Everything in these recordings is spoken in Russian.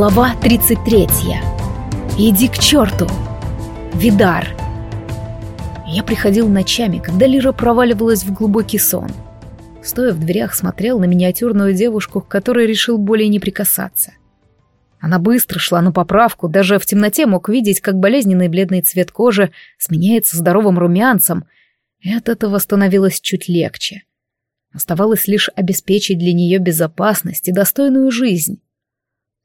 Глава 33. Иди к черту. Видар. Я приходил ночами, когда Лира проваливалась в глубокий сон. Стоя в дверях, смотрел на миниатюрную девушку, к которой решил более не прикасаться. Она быстро шла на поправку, даже в темноте мог видеть, как болезненный бледный цвет кожи сменяется здоровым румянцем, и от этого становилось чуть легче. Оставалось лишь обеспечить для нее безопасность и достойную жизнь.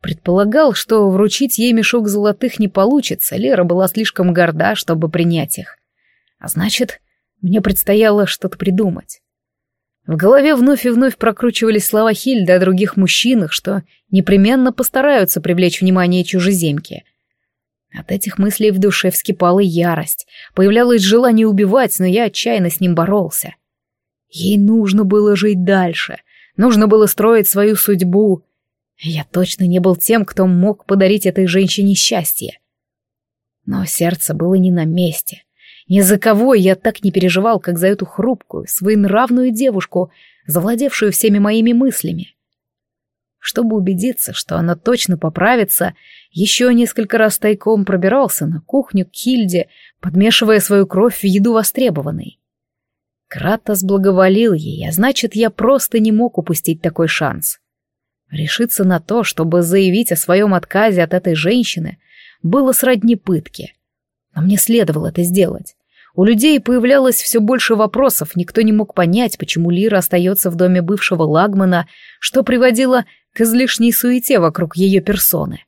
Предполагал, что вручить ей мешок золотых не получится, Лера была слишком горда, чтобы принять их. А значит, мне предстояло что-то придумать. В голове вновь и вновь прокручивались слова Хильды о других мужчинах, что непременно постараются привлечь внимание чужеземки. От этих мыслей в душе вскипала ярость, появлялось желание убивать, но я отчаянно с ним боролся. Ей нужно было жить дальше, нужно было строить свою судьбу. Я точно не был тем, кто мог подарить этой женщине счастье. Но сердце было не на месте. Ни за кого я так не переживал, как за эту хрупкую, своенравную девушку, завладевшую всеми моими мыслями. Чтобы убедиться, что она точно поправится, еще несколько раз тайком пробирался на кухню к Хильде, подмешивая свою кровь в еду востребованной. Кратос благоволил ей, а значит, я просто не мог упустить такой шанс. Решиться на то, чтобы заявить о своем отказе от этой женщины, было сродни пытке. Но мне следовало это сделать. У людей появлялось все больше вопросов, никто не мог понять, почему Лира остается в доме бывшего Лагмана, что приводило к излишней суете вокруг ее персоны.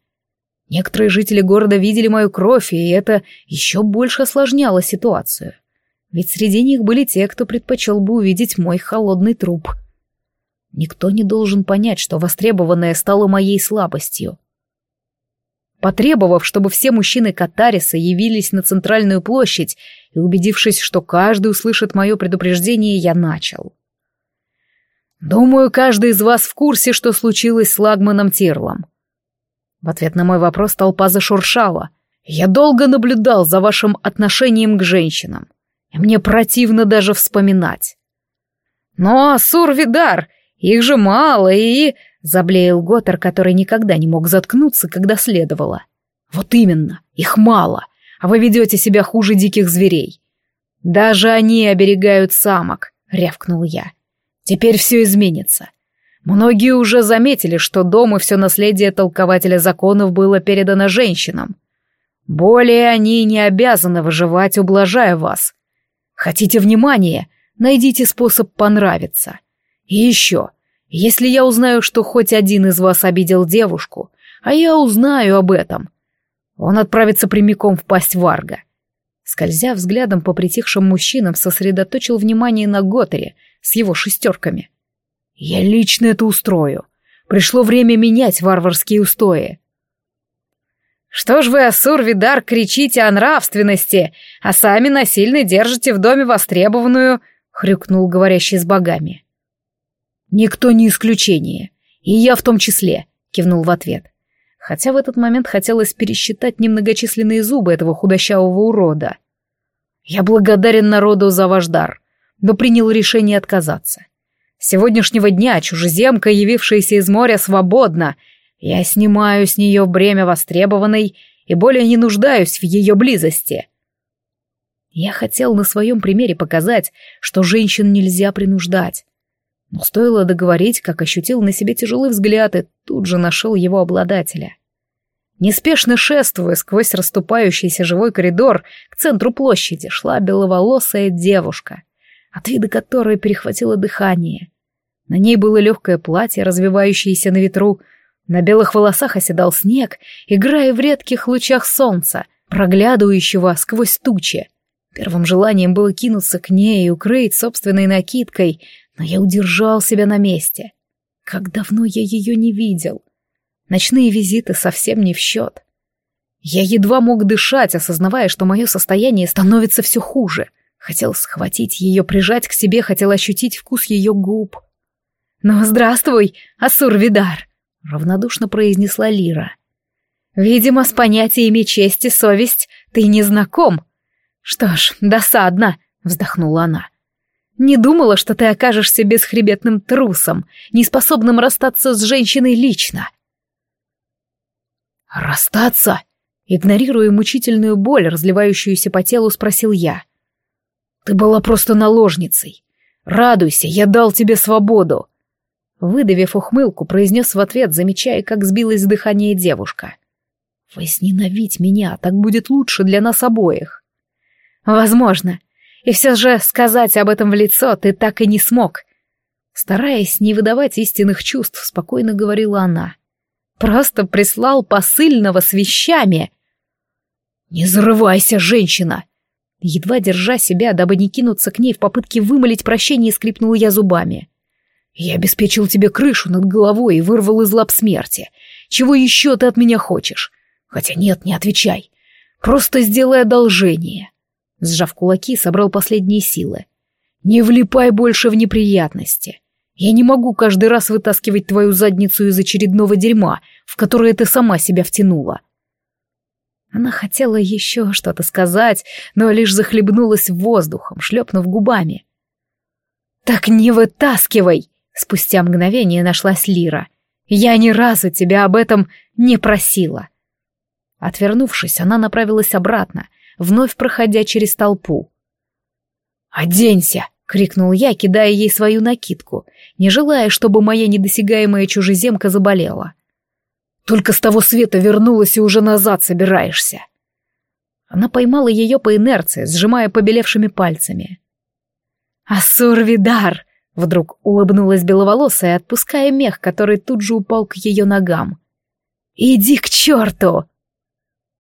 Некоторые жители города видели мою кровь, и это еще больше осложняло ситуацию. Ведь среди них были те, кто предпочел бы увидеть мой холодный труп. Никто не должен понять, что востребованное стало моей слабостью. Потребовав, чтобы все мужчины Катариса явились на центральную площадь, и убедившись, что каждый услышит мое предупреждение, я начал. «Думаю, каждый из вас в курсе, что случилось с Лагманом Тирлом». В ответ на мой вопрос толпа зашуршала. «Я долго наблюдал за вашим отношением к женщинам, мне противно даже вспоминать». «Но, Сурвидар, их же мало, и...» Заблеял Готтер, который никогда не мог заткнуться, когда следовало. «Вот именно, их мало, а вы ведете себя хуже диких зверей. Даже они оберегают самок», — рявкнул я. «Теперь все изменится. Многие уже заметили, что дом и все наследие толкователя законов было передано женщинам. Более они не обязаны выживать, ублажая вас. Хотите внимания? Найдите способ понравиться. И еще, если я узнаю, что хоть один из вас обидел девушку, а я узнаю об этом, он отправится прямиком в пасть Варга. Скользя взглядом по притихшим мужчинам, сосредоточил внимание на Готере с его шестерками. Я лично это устрою. Пришло время менять варварские устои. «Что ж вы, Асур Видар, кричите о нравственности, а сами насильно держите в доме востребованную?» — хрюкнул говорящий с богами. «Никто не исключение. И я в том числе», — кивнул в ответ. Хотя в этот момент хотелось пересчитать немногочисленные зубы этого худощавого урода. «Я благодарен народу за ваш дар, но принял решение отказаться. С сегодняшнего дня чужеземка, явившаяся из моря, свободна. Я снимаю с нее бремя востребованной и более не нуждаюсь в ее близости». Я хотел на своем примере показать, что женщин нельзя принуждать. Но стоило договорить, как ощутил на себе тяжелый взгляд и тут же нашел его обладателя. Неспешно шествуя сквозь расступающийся живой коридор к центру площади, шла беловолосая девушка, от вида которой перехватило дыхание. На ней было легкое платье, развивающееся на ветру, на белых волосах оседал снег, играя в редких лучах солнца, проглядывающего сквозь тучи. Первым желанием было кинуться к ней и укрыть собственной накидкой, но я удержал себя на месте. Как давно я ее не видел. Ночные визиты совсем не в счет. Я едва мог дышать, осознавая, что мое состояние становится все хуже. Хотел схватить ее, прижать к себе, хотел ощутить вкус ее губ. «Ну, здравствуй, Асур-Видар!» — равнодушно произнесла Лира. «Видимо, с понятиями чести совесть ты не знаком». «Что ж, досадно», — вздохнула она. Не думала, что ты окажешься бесхребетным трусом, неспособным расстаться с женщиной лично. «Расстаться?» Игнорируя мучительную боль, разливающуюся по телу, спросил я. «Ты была просто наложницей. Радуйся, я дал тебе свободу!» Выдавив ухмылку, произнес в ответ, замечая, как сбилось дыхание девушка. «Возненавидь меня, так будет лучше для нас обоих». «Возможно. И все же сказать об этом в лицо ты так и не смог». Стараясь не выдавать истинных чувств, спокойно говорила она. «Просто прислал посыльного с вещами». «Не зарывайся, женщина!» Едва держа себя, дабы не кинуться к ней в попытке вымолить прощение, скрипнул я зубами. «Я обеспечил тебе крышу над головой и вырвал из лап смерти. Чего еще ты от меня хочешь? Хотя нет, не отвечай. Просто сделай одолжение». Сжав кулаки, собрал последние силы. «Не влипай больше в неприятности. Я не могу каждый раз вытаскивать твою задницу из очередного дерьма, в которое ты сама себя втянула. Она хотела еще что-то сказать, но лишь захлебнулась воздухом, шлепнув губами. «Так не вытаскивай!» — спустя мгновение нашлась Лира. «Я ни разу тебя об этом не просила!» Отвернувшись, она направилась обратно, вновь проходя через толпу. «Оденься!» — крикнул я, кидая ей свою накидку, не желая, чтобы моя недосягаемая чужеземка заболела. Только с того света вернулась и уже назад собираешься. Она поймала ее по инерции, сжимая побелевшими пальцами. «Ассур-Видар!» — вдруг улыбнулась беловолосая, отпуская мех, который тут же упал к ее ногам. «Иди к черту!»